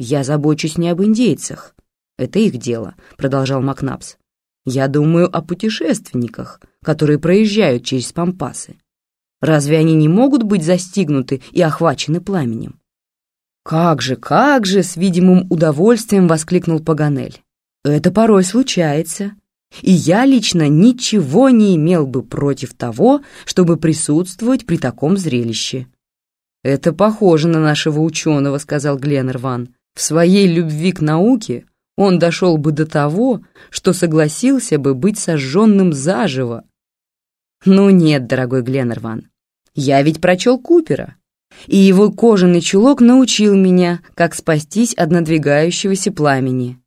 «Я забочусь не об индейцах. Это их дело», — продолжал Макнапс. «Я думаю о путешественниках, которые проезжают через Пампасы. Разве они не могут быть застигнуты и охвачены пламенем?» «Как же, как же!» — с видимым удовольствием воскликнул Паганель. «Это порой случается, и я лично ничего не имел бы против того, чтобы присутствовать при таком зрелище». «Это похоже на нашего ученого», — сказал Гленнерван. «В своей любви к науке он дошел бы до того, что согласился бы быть сожженным заживо». «Ну нет, дорогой Гленнерван, я ведь прочел Купера, и его кожаный чулок научил меня, как спастись от надвигающегося пламени.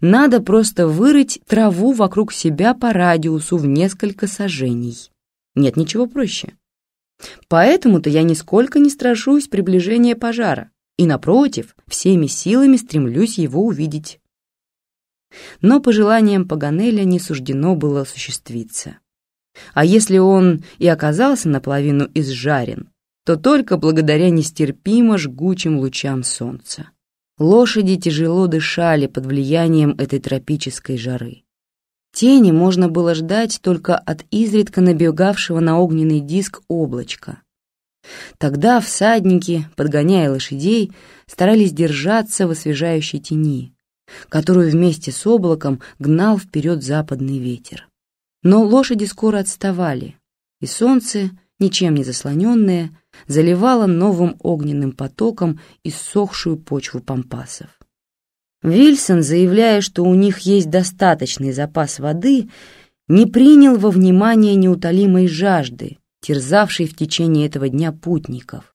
Надо просто вырыть траву вокруг себя по радиусу в несколько сажений. Нет ничего проще. Поэтому-то я нисколько не страшусь приближения пожара и, напротив, всеми силами стремлюсь его увидеть. Но пожеланиям Паганеля не суждено было осуществиться. А если он и оказался наполовину изжарен, то только благодаря нестерпимо жгучим лучам солнца. Лошади тяжело дышали под влиянием этой тропической жары. Тени можно было ждать только от изредка набегавшего на огненный диск облачка. Тогда всадники, подгоняя лошадей, старались держаться в освежающей тени, которую вместе с облаком гнал вперед западный ветер. Но лошади скоро отставали, и солнце, ничем не заслоненное, заливала новым огненным потоком иссохшую почву пампасов. Вильсон, заявляя, что у них есть достаточный запас воды, не принял во внимание неутолимой жажды, терзавшей в течение этого дня путников.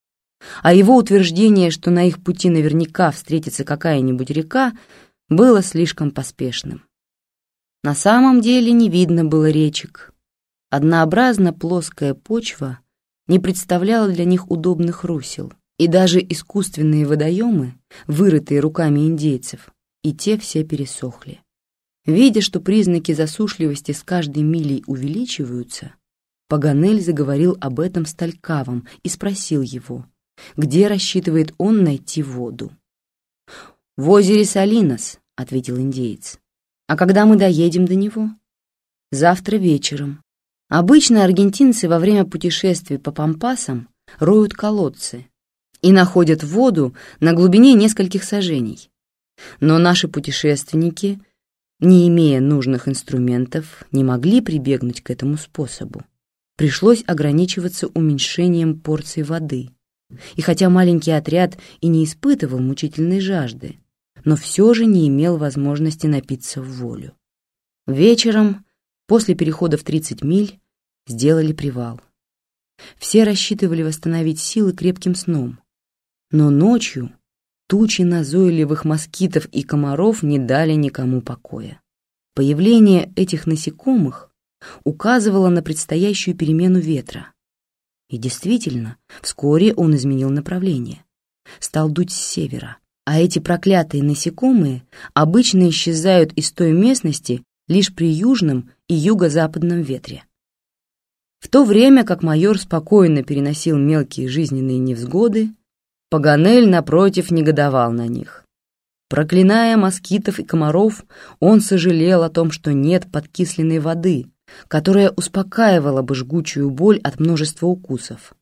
А его утверждение, что на их пути наверняка встретится какая-нибудь река, было слишком поспешным. На самом деле не видно было речек. Однообразно плоская почва не представляла для них удобных русел, и даже искусственные водоемы, вырытые руками индейцев, и те все пересохли. Видя, что признаки засушливости с каждой милей увеличиваются, Паганель заговорил об этом с Талькавом и спросил его, где рассчитывает он найти воду. «В озере Салинос», — ответил индеец. «А когда мы доедем до него?» «Завтра вечером. Обычно аргентинцы во время путешествий по пампасам роют колодцы и находят воду на глубине нескольких сажений. Но наши путешественники, не имея нужных инструментов, не могли прибегнуть к этому способу. Пришлось ограничиваться уменьшением порций воды. И хотя маленький отряд и не испытывал мучительной жажды, но все же не имел возможности напиться в волю. Вечером После перехода в 30 миль сделали привал. Все рассчитывали восстановить силы крепким сном. Но ночью тучи назойливых москитов и комаров не дали никому покоя. Появление этих насекомых указывало на предстоящую перемену ветра. И действительно, вскоре он изменил направление. Стал дуть с севера, а эти проклятые насекомые обычно исчезают из той местности, лишь при южном и юго-западном ветре. В то время как майор спокойно переносил мелкие жизненные невзгоды, Паганель, напротив, негодовал на них. Проклиная москитов и комаров, он сожалел о том, что нет подкисленной воды, которая успокаивала бы жгучую боль от множества укусов.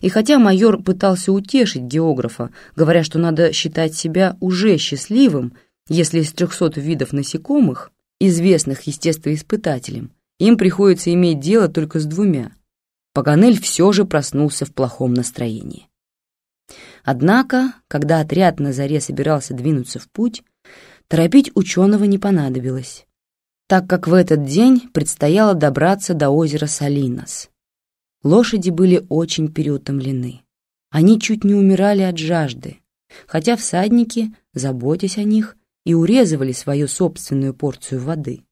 И хотя майор пытался утешить географа, говоря, что надо считать себя уже счастливым, если из трехсот видов насекомых известных естествоиспытателям, им приходится иметь дело только с двумя. Паганель все же проснулся в плохом настроении. Однако, когда отряд на заре собирался двинуться в путь, торопить ученого не понадобилось, так как в этот день предстояло добраться до озера Салинос. Лошади были очень переутомлены. Они чуть не умирали от жажды, хотя всадники, заботясь о них, и урезывали свою собственную порцию воды.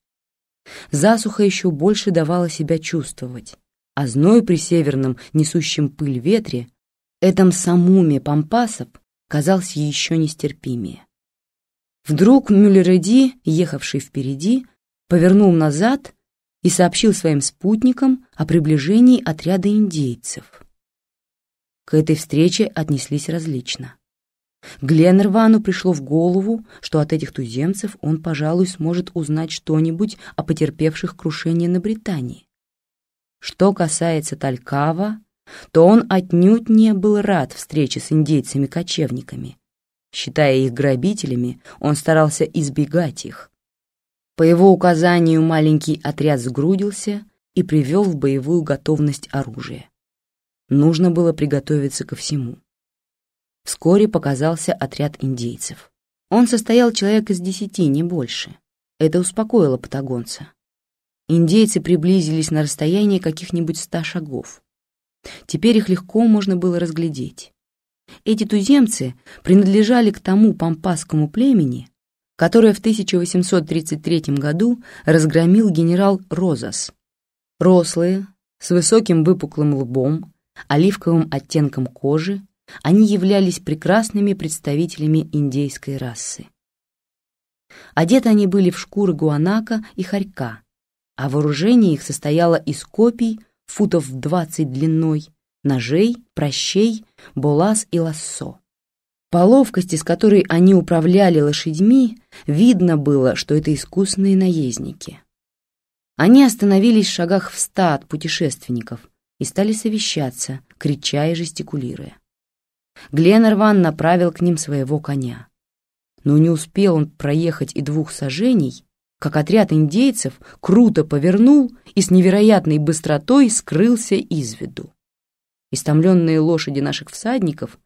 Засуха еще больше давала себя чувствовать, а зной при северном, несущем пыль ветре, этом самуме пампасов казался еще нестерпимее. Вдруг Мюллереди, ехавший впереди, повернул назад и сообщил своим спутникам о приближении отряда индейцев. К этой встрече отнеслись различно. Гленнервану пришло в голову, что от этих туземцев он, пожалуй, сможет узнать что-нибудь о потерпевших крушение на Британии. Что касается Талькава, то он отнюдь не был рад встрече с индейцами-кочевниками. Считая их грабителями, он старался избегать их. По его указанию маленький отряд сгрудился и привел в боевую готовность оружие. Нужно было приготовиться ко всему. Вскоре показался отряд индейцев. Он состоял человек из десяти, не больше. Это успокоило патагонца. Индейцы приблизились на расстояние каких-нибудь ста шагов. Теперь их легко можно было разглядеть. Эти туземцы принадлежали к тому пампасскому племени, которое в 1833 году разгромил генерал Розас. Рослые, с высоким выпуклым лбом, оливковым оттенком кожи, они являлись прекрасными представителями индейской расы. Одеты они были в шкуры гуанака и хорька, а вооружение их состояло из копий, футов в двадцать длиной, ножей, прощей, булас и лассо. По ловкости, с которой они управляли лошадьми, видно было, что это искусные наездники. Они остановились в шагах в ста от путешественников и стали совещаться, крича и жестикулируя. Гленнерван направил к ним своего коня. Но не успел он проехать и двух сажений, как отряд индейцев круто повернул и с невероятной быстротой скрылся из виду. Истомленные лошади наших всадников,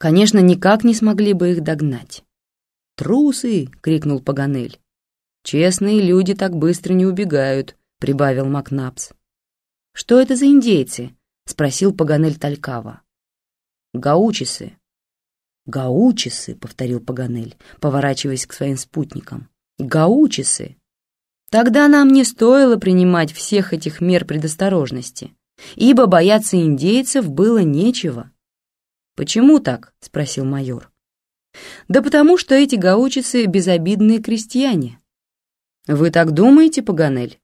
конечно, никак не смогли бы их догнать. «Трусы!» — крикнул Паганель. «Честные люди так быстро не убегают», — прибавил Макнапс. «Что это за индейцы?» — спросил Паганель Талькава. «Гаучисы». «Гаучисы», — повторил Паганель, поворачиваясь к своим спутникам. «Гаучисы. Тогда нам не стоило принимать всех этих мер предосторожности ибо бояться индейцев было нечего. «Почему так?» — спросил майор. «Да потому что эти гаучицы — безобидные крестьяне». «Вы так думаете, Паганель?»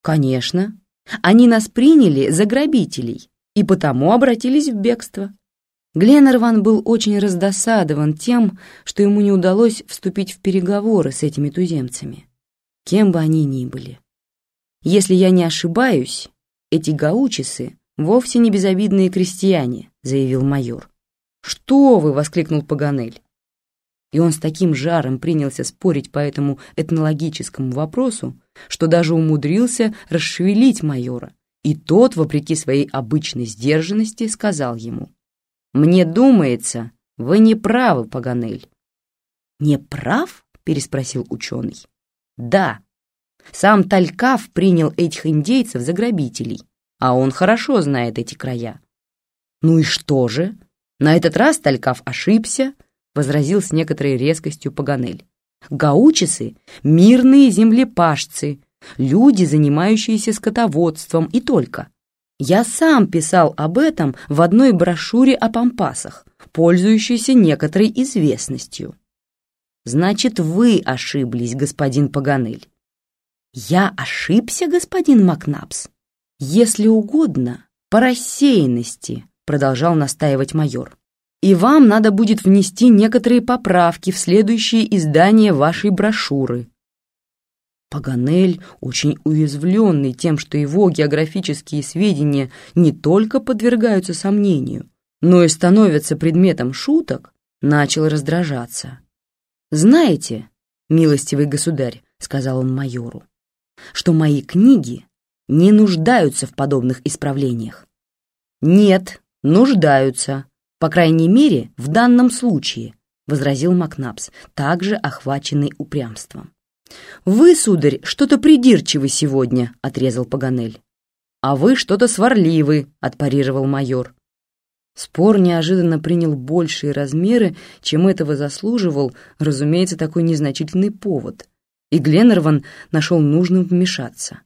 «Конечно. Они нас приняли за грабителей и потому обратились в бегство». Гленнерван был очень раздосадован тем, что ему не удалось вступить в переговоры с этими туземцами, кем бы они ни были. Если я не ошибаюсь, эти гаучисы вовсе не безобидные крестьяне», — заявил майор. «Что вы!» — воскликнул Паганель. И он с таким жаром принялся спорить по этому этнологическому вопросу, что даже умудрился расшевелить майора, и тот, вопреки своей обычной сдержанности, сказал ему, «Мне думается, вы не правы, Паганель». «Не прав?» — переспросил ученый. «Да, сам Талькав принял этих индейцев за грабителей, а он хорошо знает эти края. «Ну и что же? На этот раз Талькав ошибся», — возразил с некоторой резкостью Паганель. «Гаучисы — мирные землепашцы, люди, занимающиеся скотоводством и только. Я сам писал об этом в одной брошюре о пампасах, пользующейся некоторой известностью». «Значит, вы ошиблись, господин Паганель. «Я ошибся, господин Макнапс?» «Если угодно, по рассеянности», — продолжал настаивать майор. «И вам надо будет внести некоторые поправки в следующее издание вашей брошюры». Паганель, очень уязвленный тем, что его географические сведения не только подвергаются сомнению, но и становятся предметом шуток, начал раздражаться. «Знаете, милостивый государь», — сказал он майору, что мои книги не нуждаются в подобных исправлениях. Нет, нуждаются, по крайней мере, в данном случае, возразил Макнапс, также охваченный упрямством. «Вы, сударь, что-то придирчивы сегодня», — отрезал Паганель. «А вы что-то сварливы», — отпарировал майор. Спор неожиданно принял большие размеры, чем этого заслуживал, разумеется, такой незначительный повод и Гленнерван нашел нужным вмешаться.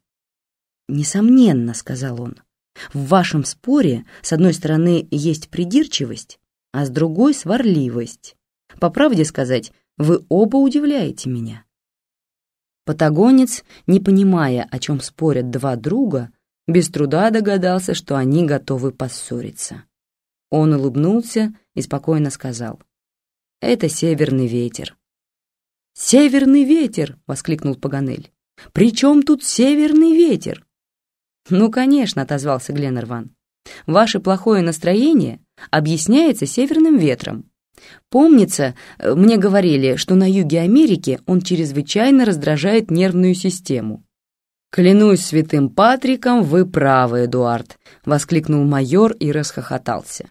«Несомненно», — сказал он, — «в вашем споре с одной стороны есть придирчивость, а с другой — сварливость. По правде сказать, вы оба удивляете меня». Патагонец, не понимая, о чем спорят два друга, без труда догадался, что они готовы поссориться. Он улыбнулся и спокойно сказал, Это северный ветер. «Северный ветер!» — воскликнул Паганель. «При чем тут северный ветер?» «Ну, конечно», — отозвался Гленнерван. «Ваше плохое настроение объясняется северным ветром. Помнится, э, мне говорили, что на юге Америки он чрезвычайно раздражает нервную систему. «Клянусь святым Патриком, вы правы, Эдуард!» — воскликнул майор и расхохотался.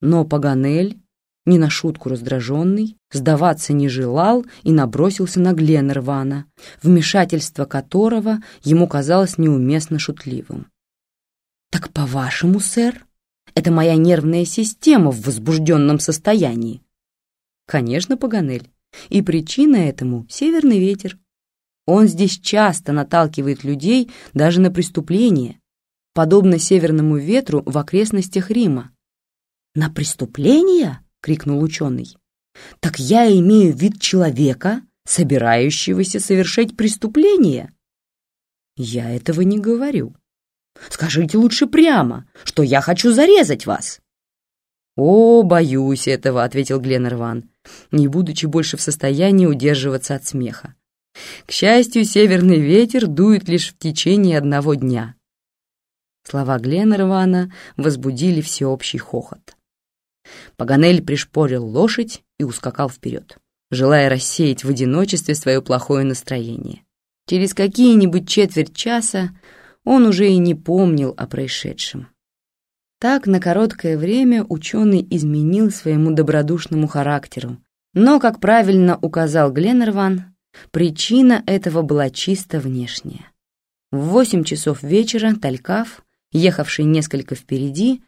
Но Паганель, не на шутку раздраженный, сдаваться не желал и набросился на Гленнервана, вмешательство которого ему казалось неуместно шутливым. «Так, по-вашему, сэр, это моя нервная система в возбужденном состоянии?» «Конечно, Паганель, и причина этому — северный ветер. Он здесь часто наталкивает людей даже на преступления, подобно северному ветру в окрестностях Рима. «На преступления?» — крикнул ученый. «Так я имею вид человека, собирающегося совершать преступление?» «Я этого не говорю. Скажите лучше прямо, что я хочу зарезать вас». «О, боюсь этого», — ответил Гленнерван, не будучи больше в состоянии удерживаться от смеха. К счастью, северный ветер дует лишь в течение одного дня. Слова Гленнервана возбудили всеобщий хохот. Паганель пришпорил лошадь и ускакал вперед, желая рассеять в одиночестве свое плохое настроение. Через какие-нибудь четверть часа он уже и не помнил о происшедшем. Так на короткое время ученый изменил своему добродушному характеру, но, как правильно указал Гленнерван, Причина этого была чисто внешняя. В восемь часов вечера Талькав, ехавший несколько впереди,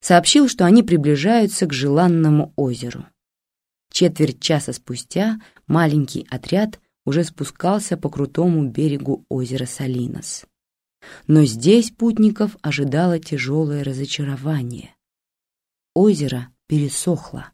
сообщил, что они приближаются к желанному озеру. Четверть часа спустя маленький отряд уже спускался по крутому берегу озера Салинос. Но здесь путников ожидало тяжелое разочарование. Озеро пересохло.